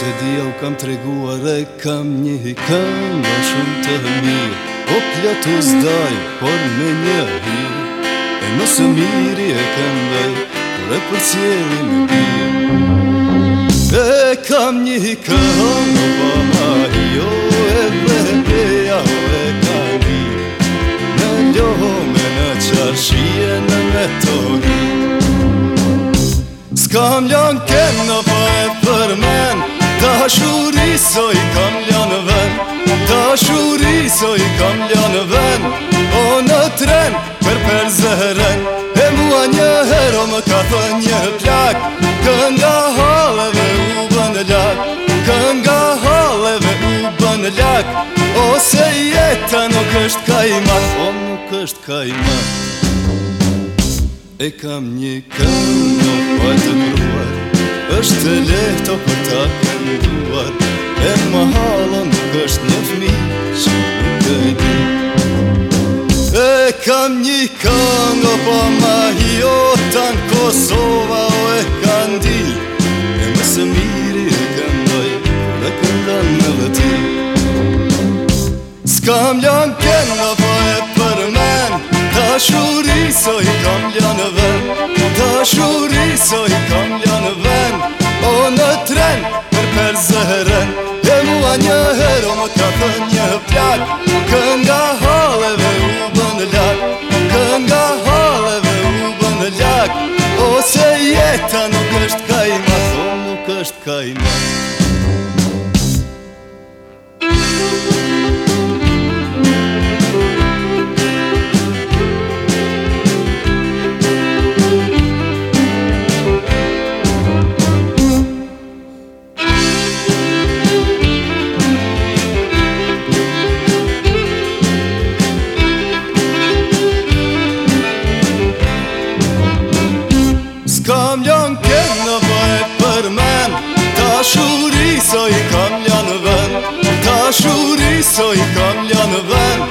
Se di e u kam reguar e kam një hikën Në shumë të mirë O po pletu zdaj, por me një hirë E nësë mirë e kam dhej Por e për cjeri me bërë E kam një hikën Në pa po ma hio jo e dhe e ja o e ka një Në ljoho me në qarëshie, në me to një Ska më ljoho në kemë në pa e përmenë Dashuri so i kam lënë vën Dashuri shuri so i kam lënë vën O në tren për për zëhërën E mua një herë o më ka thënë një plak Kën nga u bënë lak Kën nga u bënë lak Ose jeta nuk është ka ma O nuk është ka ma E kam një këngë në të përruar është të lehto për ta përruar një kango Po ma hio Kosova o e kandil E më së miri e këndoj Po në kënda në vëti Ska më lën po e për men Ta shuri so i kam më e ven Ta shuri so i kam më e ven O në tren për për zëheren E mua një herë o më ka thë një plak С Скамлен shuri so i kam lënë ven, Ta shuri so i kam lënë ven,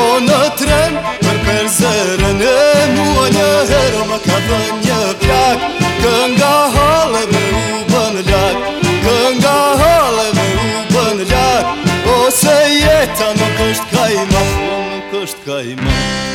O në tren për për zërën e mua një herë Më ka dhe një plak Kë nga halë u bën lak Kë nga halë u bën lak O se jetë nuk është kajma Nuk është kajma